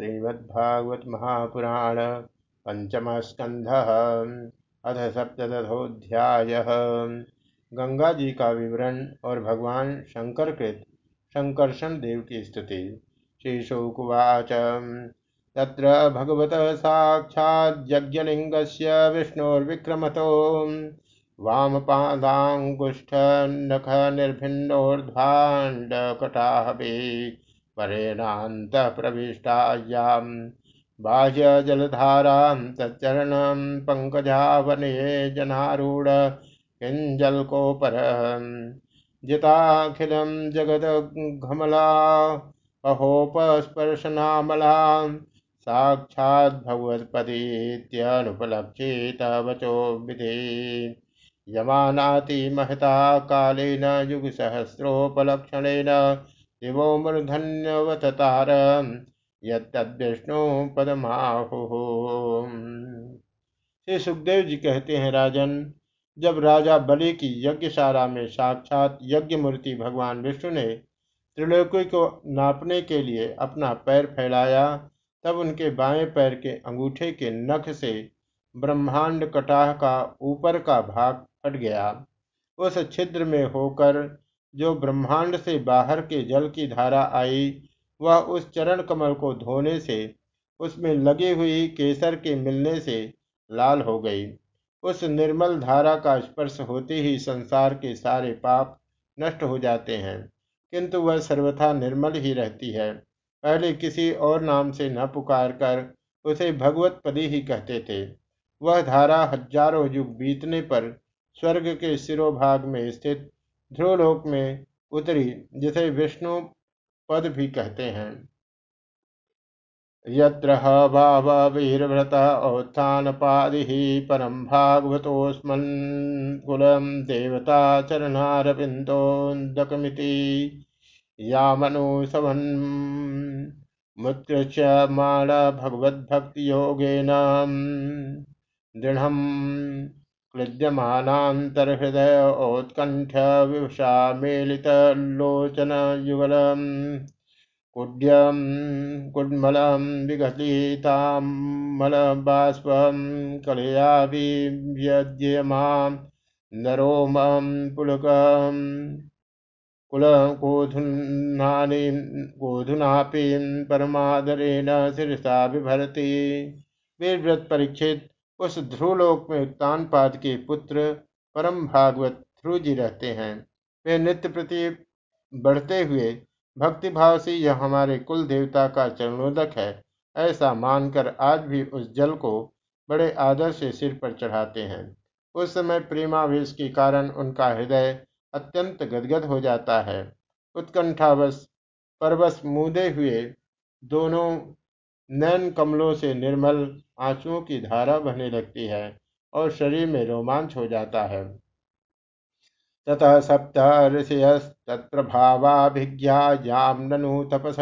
श्रीमद्भागवत महापुराण पंचम स्कंध अथ सप्तोध्याय गंगा जी का विवरण और भगवान शंकर कृत शंकरशन देव की स्तुति। श्रीशुकुवाच तत्र भगवत साक्षाज्ञलिंगस्य विष्णोर्विक्रमतो। वामपादाङ्गुष्ठनखनिर्भिन्नोर्ध्वाण्डकटाहवे परेणान्तः प्रविष्टायां बाह्यजलधारां तच्चरणं पङ्कजावने जनारूढ किञ्जल्कोपर जिताखिलं जगदघमला अहोपस्पर्शनामला साक्षाद्भगवत्पदीत्यनुपलक्षित वचो विधि यमानाति महता कालेन युगसहस्रोपलक्षणेन दिवो मूर्धन्यवततार यद्विष्णु पदमाहु। श्री सुखदेव जी कहते हैं, राजन, जब राजा बलि की यज्ञशाला में साक्षात यज्ञ मूर्ति भगवान विष्णु ने त्रिलोकी को नापने के लिए अपना पैर फैलाया, तब उनके बाएँ पैर के अंगूठे के नख से ब्रह्मांड कटाह का ऊपर का भाग फट गया। उस छिद्र में होकर जो ब्रह्मांड से बाहर के जल की धारा आई, वह उस चरण कमल को धोने से, उसमें लगी हुई केसर के मिलने से लाल हो गई। उस निर्मल धारा का स्पर्श होते ही संसार के सारे पाप नष्ट हो जाते हैं, किंतु वह सर्वथा निर्मल ही रहती है। पहले किसी और नाम से न पुकार कर उसे भगवत पदी ही कहते थे। वह धारा हज़ारों युग बीतने पर स्वर्ग के सिरोभाग में स्थित ध्रुवलोक में उतरी जिसे विष्णु पद भी कहते हैं। यत्र वीरव्रत औत्थानपादि परम भागवतोस्मन् कुलम देवता चरणारविंदोदकमिति यामनुसवन् मुत्कृष्य माल भगवद्भक्तियोगेन दृढ़म्। क्लिद्यमानान्तर्हृदय औत्कण्ठ विवशा मेलितलोचनयुगलम् कुड्यं कुड्मलं विगलितामलबाष्पं कलयाभिव्यज्यमां नरोमं पुलकम् कुलकोधुनानि गोधुनापीं परमादरेण शिरसा विभरती वीरव्रत परीक्षित उस ध्रुवलोक में उत्तानपाद के पुत्र परम भागवत ध्रुव जी रहते हैं। वे नित्य प्रति बढ़ते हुए भक्तिभाव से यह हमारे कुल देवता का चरणोदक है, ऐसा मानकर आज भी उस जल को बड़े आदर से सिर पर चढ़ाते हैं। उस समय प्रेमावेश के कारण उनका हृदय अत्यंत गदगद हो जाता है। उत्कंठावश, परवश मुदे हुए दोनों नैन कमलों से निर्मल आंसुओं की धारा बहने लगती है और शरीर में रोमांच हो जाता है। ततः सप्त ऋषयस्तत्प्रभावाभिज्ञायां ननु तपस।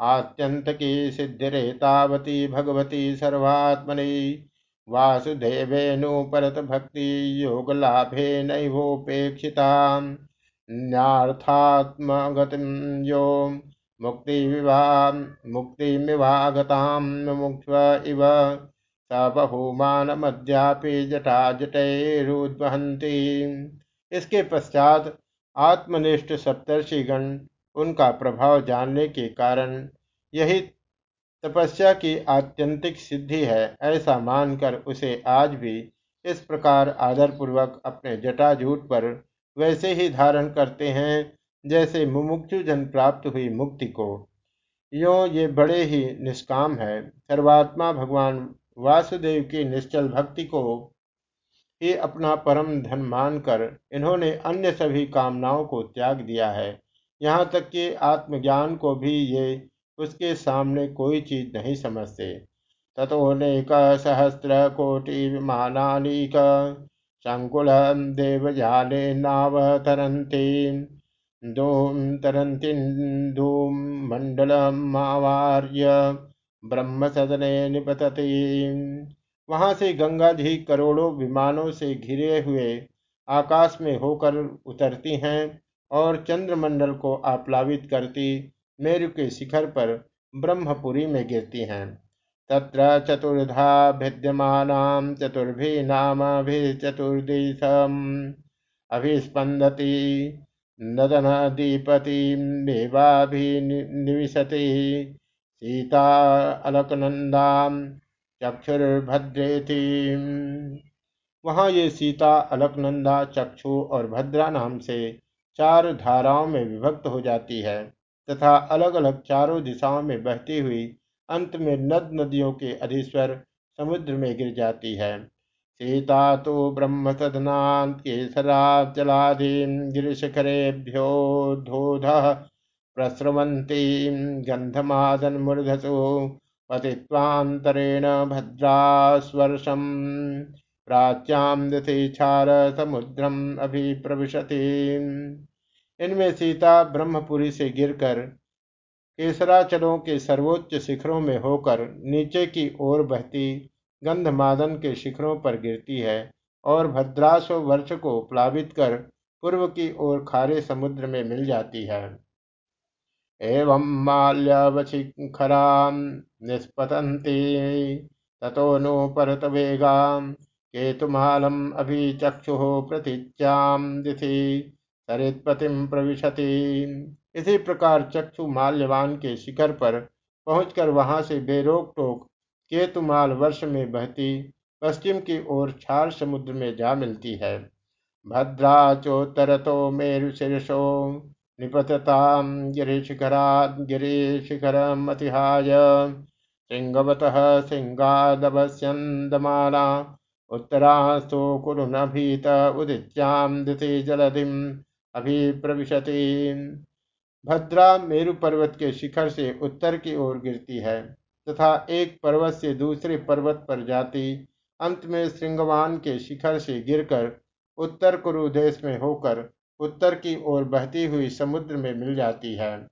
आत्यन्तकी सिद्धिरेतावती भगवती सर्वात्मनि। वासुदेवेऽनुपरत भक्ति योगलाभे नैवोपेक्षिता न्यार्थात्मगतिं यो मुक्तिविवाह मुक्तिमिवागतां मुमुक्ष्व इव। स बहुमानमद्यापि जटाजटैरुद्वहन्ति इसके पश्चात आत्मनिष्ठ सप्तर्षिगण उनका प्रभाव जानने के कारण यही तपस्या की आत्यंतिक सिद्धि है ऐसा मानकर उसे आज भी इस प्रकार आदरपूर्वक अपने जटाजूट पर वैसे ही धारण करते हैं जैसे मुमुक्षु जन प्राप्त हुई मुक्ति को। यो ये बड़े ही निष्काम है। सर्वात्मा भगवान वासुदेव की निश्चल भक्ति को ही अपना परम धन मानकर इन्होंने अन्य सभी कामनाओं को त्याग दिया है। यहाँ तक कि आत्मज्ञान को भी ये उसके सामने कोई चीज़ नहीं समझते। तथोनेक सहस्र कोटि विमानानीक संकुल देवजाले नावतरती धूम तरंतिन्दूम मंडलमावार्य ब्रह्म सदने निपतति। वहाँ से गंगा जी करोड़ों विमानों से घिरे हुए आकाश में होकर उतरती हैं और चंद्रमंडल को आप्लावित करती मेरु के शिखर पर ब्रह्मपुरी में गिरती हैं। तत्र चतुर्धा भिद्यमानां चतुर्भि नामभिचतुर्दिशम् अभिस्पन्दति। नदनदीपतिमेवाभिनिविशति सीता अलकनन्दां चक्षुर्भद्रेति। वहाँ ये सीता, अलकनंदा, चक्षु और भद्रा नाम से चार धाराओं में विभक्त हो जाती है तथा अलग अलग चारों दिशाओं में बहती हुई अंत में नद नदियों के अधीश्वर समुद्र में गिर जाती है। सीता तो ब्रह्म सदना सदनात् केसराचलादीं गिरिशिखरेभ्योद्धोधः प्रस्रवन्तीं गन्धमादन्मूर्धसु भद्रास्वर्षम् प्राच्यां दिशि छार समुद्रम अभिप्रविशति। इनमें सीता ब्रह्मपुरी से गिरकर केसराचलों के सर्वोच्च शिखरों में होकर नीचे की ओर बहती गंधमादन के शिखरों पर गिरती है और भद्रास्व वर्ष को प्लावित कर पूर्व की ओर खारे समुद्र में मिल जाती है। एवं माल्यवशिखरा निष्पतंती ततो नो परत वेगा केतुमालम अभिचक्षु प्रतीच्याम दिशि सरित्पतिम प्रविशति। इसी प्रकार चक्षु माल्यवान के शिखर पर पहुंचकर वहाँ से बेरोक टोक केतुमाल वर्ष में बहती पश्चिम की ओर छार समुद्र में जा मिलती है। भद्रा चोत्तर तो मेरु शीर्षो निपतताम गिरिशिखराद गिरिशिखरमतिहाय सिंहवत सिंगादवस्यन्दमाना उत्तरास्तु कुरुनभीत उदित्याम दिशि जलधिम अभिप्रविशति। भद्रा मेरु पर्वत के शिखर से उत्तर की ओर गिरती है। तथा एक पर्वत से दूसरे पर्वत पर जाती, अंत में श्रृंगवान के शिखर से गिरकर उत्तर कुरु देश में होकर उत्तर की ओर बहती हुई समुद्र में मिल जाती है।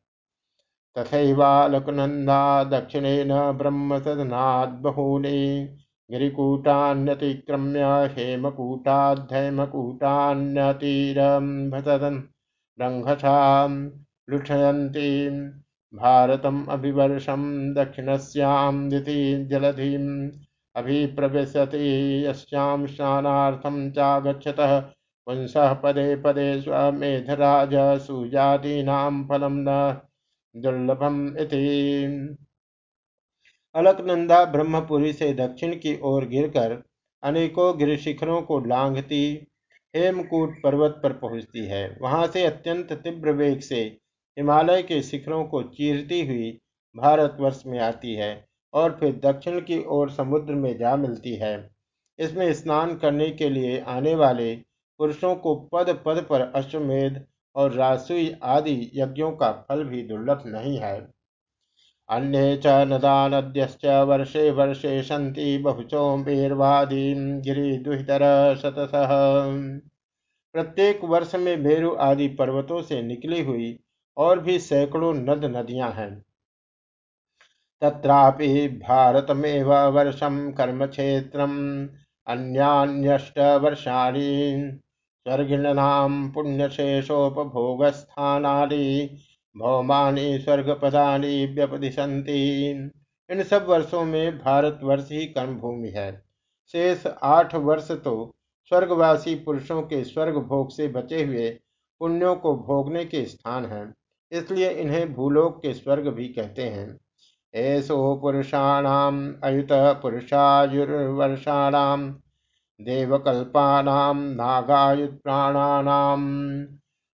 तथैवालकनंदा न ब्रह्म सदनाद बहूनि, गिरिकूटान्यतिक्रम्य हेमकूटाध्ययमकूटान्यतीरं रंघसा लुठयती भारतम दिति जलधिम् अभिप्रविशति यस्यां स्नानार्थं चागच्छतः पुंसः पदे पदे स्वमेधराज सुजातीनां फलं न दुर्लभम इति। अलकनंदा ब्रह्मपुरी से दक्षिण की ओर गिरकर अनेकों गिरिशिखरों को लांघती हेमकूट पर्वत पर पहुँचती है। वहाँ से अत्यंत तीव्र वेग से हिमालय के शिखरों को चीरती हुई भारतवर्ष में आती है और फिर दक्षिण की ओर समुद्र में जा मिलती है। इसमें स्नान करने के लिए आने वाले पुरुषों को पद पद पर अश्वमेध और रासुई आदि यज्ञों का फल भी दुर्लभ नहीं है। अन्य च नदा नद्यश्च वर्षे वर्षे सन्ति बहुचो गिरी गिरिदुहितर शतसः प्रत्येक वर्ष में मेरु आदि पर्वतों से निकली हुई और भी सैकड़ों नद नदियाँ हैं। तत्रापि भारतमेव वर्षम कर्म क्षेत्र अन्यान्यष्टवर्षाणि स्वर्गिणाम पुण्यशेषोपभोगस्थानानि भौमानि स्वर्गपदानि व्यपदिशन्ति। इन सब वर्षों में भारतवर्ष ही कर्म भूमि है। शेष आठ वर्ष तो स्वर्गवासी पुरुषों के स्वर्ग भोग से बचे हुए पुण्यों को भोगने के स्थान हैं। इसलिए इन्हें भूलोक के स्वर्ग भी कहते हैं। ऐसो पुरुषाणाम, अयुत पुरुषायुर्वर्षाणाम, देवकल्पानाम नागायुप्राणानाम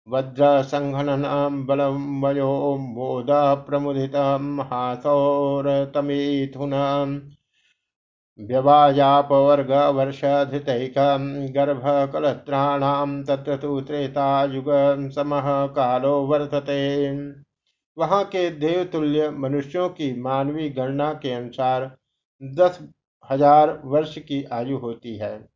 वज्र संघननम बलम वयो मोद प्रमुदित हासौरतमिथुन व्यवायापवर्गवर्षधृतैकं गर्भकलत्राणां तत्र तु त्रेतायुगसमः कालो वर्तते। वहाँ के देवतुल्य मनुष्यों की मानवीय गणना के अनुसार दस हज़ार वर्ष की आयु होती है।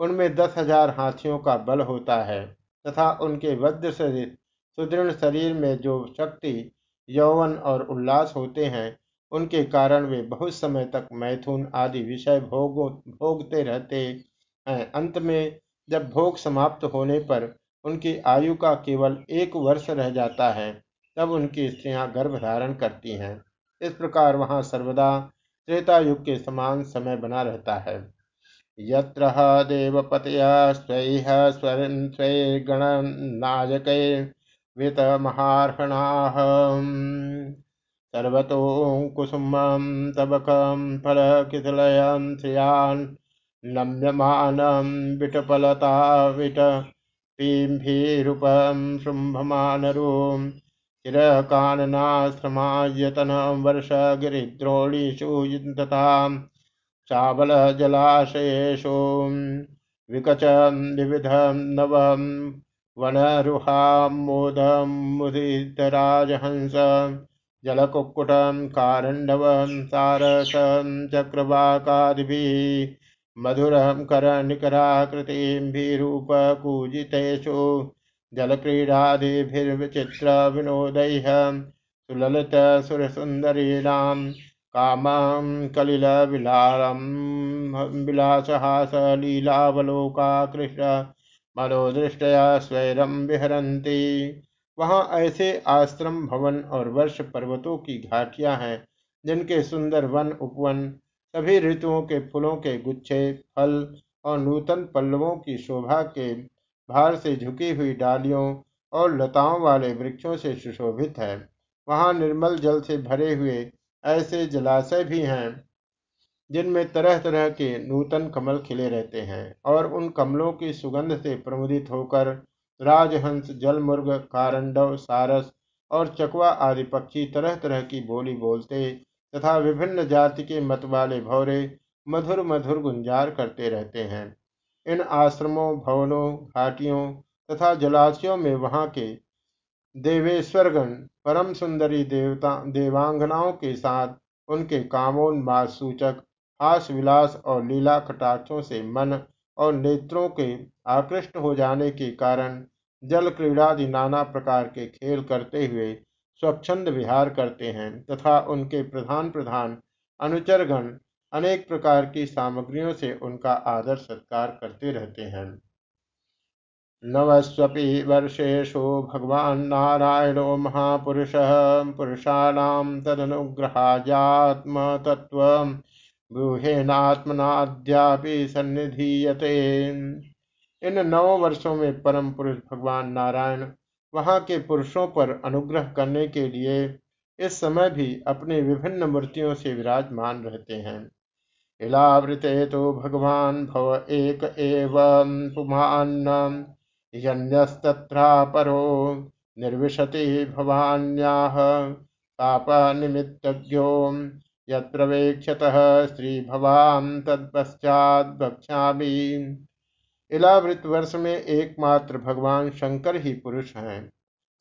उनमें दस हज़ार हाथियों का बल होता है तथा उनके वज्र सहित सुदृढ़ शरीर में जो शक्ति, यौवन और उल्लास होते हैं उनके कारण वे बहुत समय तक मैथुन आदि विषय भोग, भोगते रहते हैं। अंत में, जब भोग समाप्त होने पर उनकी आयु का केवल एक वर्ष रह जाता है, तब उनकी स्त्रियाँ गर्भ धारण करती हैं। इस प्रकार वहाँ सर्वदा त्रेता युग के समान समय बना रहता है। यत्र देवपतय स्वैः स्वैर्गणनायकैर्वितमहार्हणाः सर्वतो कुसुमं तबकं फलकितलयं श्रियान् नम्यमानं विटपलता विटपीम्भिरूपं शुम्भमानरूं चिरकाननाश्रमायतनं वर्षगिरिद्रोणीषु तथा चाबलजलाशयेषु विकचं विविधं नवं वनरुहामोदमुदितराजहंस जलकुक्कुटं कारण्डवं सारसं चक्रवाकादिभिः मधुरं करनिकराकृतिभिरूपकूजितेषु जलक्रीडादिभिर्विचित्रविनोदैः सुललितसुरसुन्दरीणां कामं कलिलविलासं विलासहासलीलावलोका कृष्ण मनोदृष्टया स्वैरम विहरती वहाँ ऐसे आश्रम भवन और वर्ष पर्वतों की घाटियाँ हैं, जिनके सुंदर वन, उपवन, सभी ऋतुओं के फूलों के गुच्छे, फल और नूतन पल्लवों की शोभा के भार से झुकी हुई डालियों और लताओं वाले वृक्षों से सुशोभित है। वहाँ निर्मल जल से भरे हुए ऐसे जलाशय भी हैं, जिनमें तरह तरह के नूतन कमल खिले रहते हैं और उन कमलों की सुगंध से प्रमुदित होकर राजहंस जलमुर्ग कारंडव, सारस और चकवा आदि पक्षी तरह तरह की बोली बोलते तथा विभिन्न जाति के मत वाले भौरे मधुर मधुर गुंजार करते रहते हैं। इन आश्रमों, भवनों, घाटियों तथा जलाशयों में वहाँ के देवेश्वरगण परम सुंदरी देवता, देवांगनाओं के साथ उनके कामोन्माद सूचक, हास विलास और लीला कटाक्षों से मन और नेत्रों के आकृष्ट हो जाने के कारण जल क्रीड़ादि नाना प्रकार के खेल करते हुए स्वच्छंद विहार करते हैं तथा उनके प्रधान प्रधान अनुचरगण अनेक प्रकार की सामग्रियों से उनका आदर सत्कार करते रहते हैं। नवस्वपि वर्षेषु भगवान् नारायणो महापुरुषः, पुरुषाणां तदनुग्रहाजात्मतत्त्वं ब्रूहेनात्मनाद्यापि सन्निधीयते। इन नौ वर्षों में परम पुरुष भगवान नारायण वहाँ के पुरुषों पर अनुग्रह करने के लिए इस समय भी अपने विभिन्न मूर्तियों से विराजमान रहते हैं। इलावृते तो भगवान भव एक एवं पुमान यन्यस्तत्रापरो निर्विशति भवान्याः तापनिमित्तज्ञो यत्प्रवेक्षतः स्त्रीभवां तत्पश्चात् वक्ष्यामि इलावृत वर्ष में एकमात्र भगवान शंकर ही पुरुष हैं।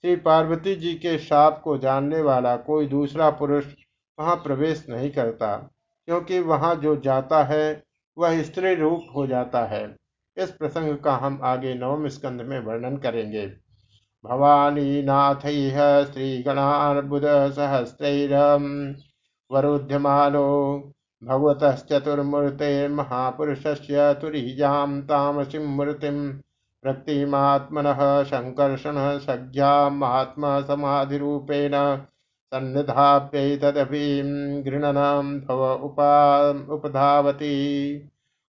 श्री पार्वती जी के शाप को जानने वाला कोई दूसरा पुरुष वहाँ प्रवेश नहीं करता, क्योंकि वहाँ जो जाता है, वह स्त्री रूप हो जाता है। इस प्रसंग का हम आगे नवम स्कंध में वर्णन करेंगे। भवानी नाथ स्त्रीगणार्बुद सहस्त्र वरुध्यमानो भगवतश्चतुर्मूर्ते महापुरुषस्य तुरीजां तामसीं मूर्तिं प्रक्तिमात्मनः सङ्कर्षणः सज्ञां महात्मसमाधिरूपेण सन्निधाप्यैतदभिं गृणनं भव उपा उपधावती।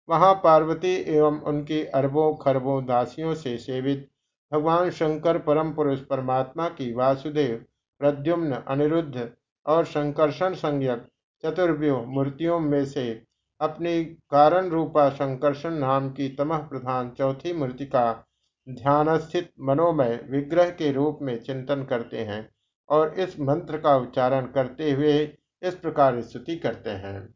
वहाँ पार्वती एवं उनकी अरबों खरबों दासियों से सेवित भगवान शंकर परम पुरुष परमात्मा की वासुदेव प्रद्युम्न अनिरुद्ध और संकर्षण संज्ञक चतुर्व्यूह, मूर्तियों में से अपनी कारण रूपा संकर्षण नाम की तमह प्रधान चौथी मूर्ति का ध्यानस्थित मनोमय विग्रह के रूप में चिंतन करते हैं और इस मंत्र का उच्चारण करते हुए इस प्रकार स्तुति करते हैं।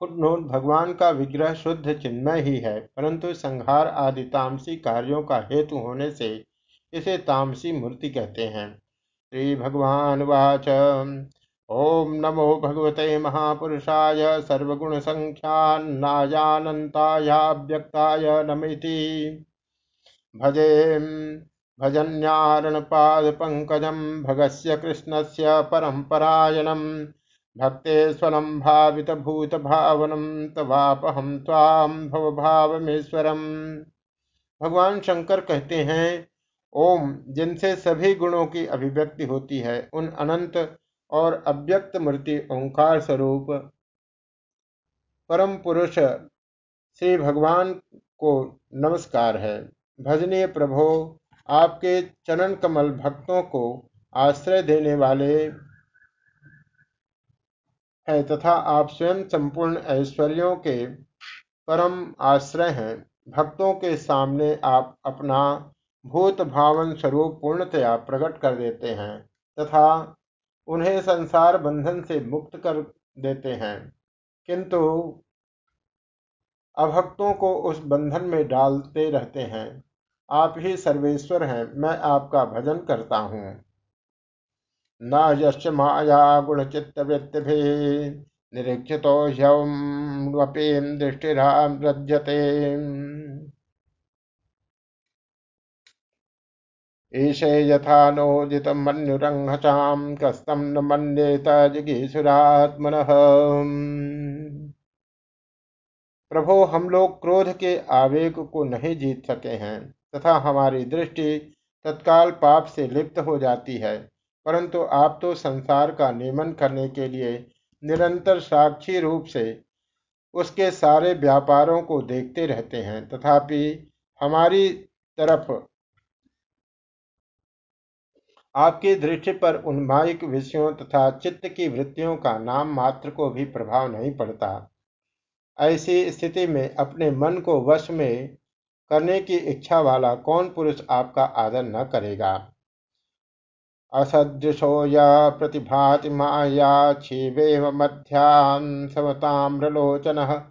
फुटनोट भगवान का विग्रह शुद्ध चिन्मय ही है, परंतु संहार आदि तामसी कार्यों का हेतु होने से इसे तामसी मूर्ति कहते हैं। श्री भगवान वाच। ओम नमो भगवते महापुरुषाय सर्वगुण सर्वगुणसङ्ख्यान्नायानन्तायाव्यक्ताय नमिति। भजे भजन्यारणपादपङ्कजं भगस्य कृष्णस्य परम्परायणं, भक्तेश्वरं भावितभूतभावनं, तवापहं त्वां भवभावमेश्वरम्। भगवान शंकर कहते हैं, ओम जिनसे सभी गुणों की अभिव्यक्ति होती है, उन अनंत और अव्यक्त मूर्ति ओंकार स्वरूप परम पुरुष श्री भगवान को नमस्कार है। भजनीय प्रभो, आपके चरण कमल भक्तों को आश्रय देने वाले है तथा आप स्वयं संपूर्ण ऐश्वर्यों के परम आश्रय हैं। भक्तों के सामने आप अपना भूत भावन स्वरूप पूर्णतया प्रकट कर देते हैं तथा उन्हें संसार बंधन से मुक्त कर देते हैं। किंतु अभक्तों को उस बंधन में डालते रहते हैं। आप ही सर्वेश्वर हैं, मैं आपका भजन करता हूँ। न यश्च माया गुणचित्तवृत्तिभिः निरीक्षितो ह्यवपीं दृष्टिराव्रज्यते ईशे यथा नोदितमन्युरङ्घचां कस्तं न मन्येत जिगीसुरात्मनः प्रभो, हम लोग क्रोध के आवेग को नहीं जीत सके हैं, तथा हमारी दृष्टि तत्काल पाप से लिप्त हो जाती है, परंतु आप तो संसार का नियमन करने के लिए निरंतर साक्षी रूप से उसके सारे व्यापारों को देखते रहते हैं, तथापि हमारी तरफ़ आपकी दृष्टि पर उन उन्मायिक विषयों तथा चित्त की वृत्तियों का नाम मात्र को भी प्रभाव नहीं पड़ता। ऐसी स्थिति में अपने मन को वश में करने की इच्छा वाला कौन पुरुष आपका आदर न करेगा? असदृशो या प्रतिभाति माया क्षीवेव मध्यां समताम्रलोचनः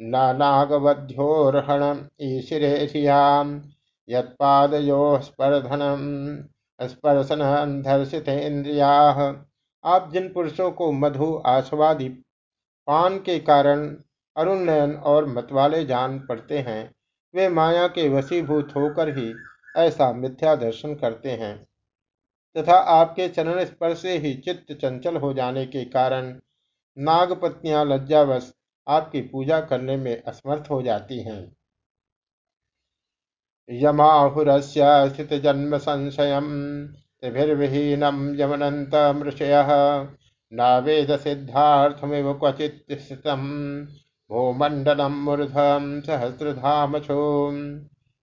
नानागवध्योर्हण ईशिरे धियाँ यत्पादयोः स्पर्धनं स्पर्शन धर्षित इंद्रिया आप जिन पुरुषों को मधु आस्वादी पान के कारण अरुण नयन और मतवाले जान पड़ते हैं, वे माया के वशीभूत होकर ही ऐसा मिथ्या दर्शन करते हैं। तथा आपके चरण स्पर्श से ही चित्त चंचल हो जाने के कारण नागपत्नियाँ लज्जावश आपकी पूजा करने में असमर्थ हो जाती हैं। यमाहुरस्य स्थित मृषय नावेद सिद्धार्थमिव क्वचित स्थितम भूमंडलम मूर्धम सहस्रधाम छो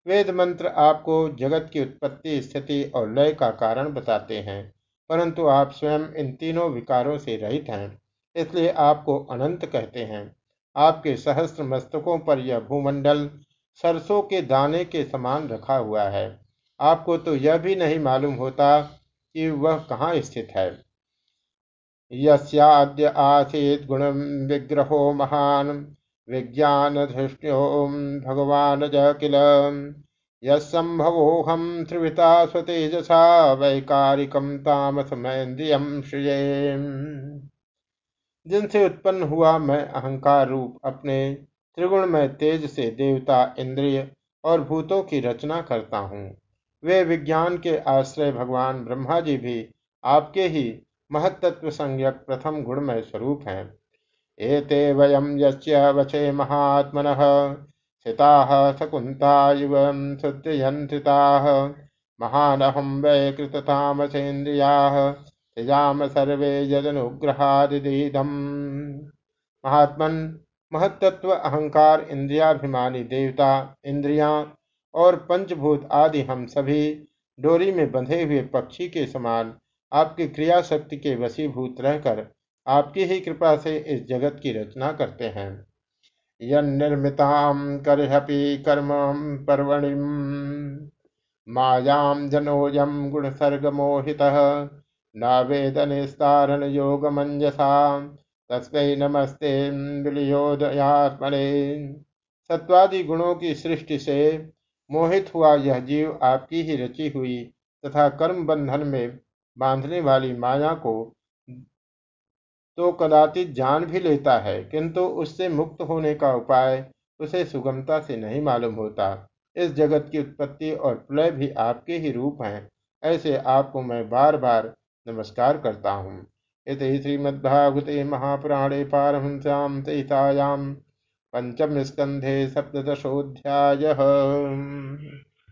वेद मंत्र आपको जगत की उत्पत्ति, स्थिति और लय का कारण बताते हैं, परंतु आप स्वयं इन तीनों विकारों से रहित हैं, इसलिए आपको अनंत कहते हैं। आपके सहस्त्र मस्तकों पर यह भूमंडल सरसों के दाने के समान रखा हुआ है। आपको तो यह भी नहीं मालूम होता कि वह कहाँ स्थित है। यस्याद्य आसीत गुण विग्रहो महान, विज्ञान धृष्ण्यो भगवान ज किल यम्भवोहम त्रिवृता स्वतेजसा वैकारिकम श्रिये। जिनसे उत्पन्न हुआ मैं अहंकार रूप अपने त्रिगुण में तेज से देवता, इंद्रिय और भूतों की रचना करता हूँ। वे विज्ञान के आश्रय भगवान ब्रह्मा जी भी आपके ही महत्त्व संज्ञक प्रथम गुणमय स्वरूप हैं। एते वयम यस्य वचे महात्मनः स्थिताः सकुन्ता इव शुद्धयन्त्रिताः महानहं वै कृततामसेन्द्रियाः, त्यजाम सर्वे यदनुग्रहादिदीदम् महात्मन महत्त्व अहंकार, इंद्रियाभिमानी देवता, इंद्रियाँ और पंचभूत आदि हम सभी डोरी में बंधे हुए पक्षी के समान आपकी क्रिया शक्ति के वशीभूत रहकर आपकी ही कृपा से इस जगत की रचना करते हैं। यन्निर्मिताम करहपि कर्म पर्वणि। मायाम जनोयम गुण सर्ग मोहिता न वेद निस्तारण योग मंजसा तस्मै नमस्ते विलियोदयात्मने सत्वादि गुणों की सृष्टि से मोहित हुआ यह जीव आपकी ही रची हुई तथा कर्म बंधन में बांधने वाली माया को तो कदाचित जान भी लेता है, किंतु उससे मुक्त होने का उपाय उसे सुगमता से नहीं मालूम होता। इस जगत की उत्पत्ति और प्रलय भी आपके ही रूप हैं, ऐसे आपको मैं बार बार नमस्कार करता हूँ। इस श्रीमद्भागवते महापुराणे पारहंस्यां सहितायां स्कंधे सप्तशोध्याय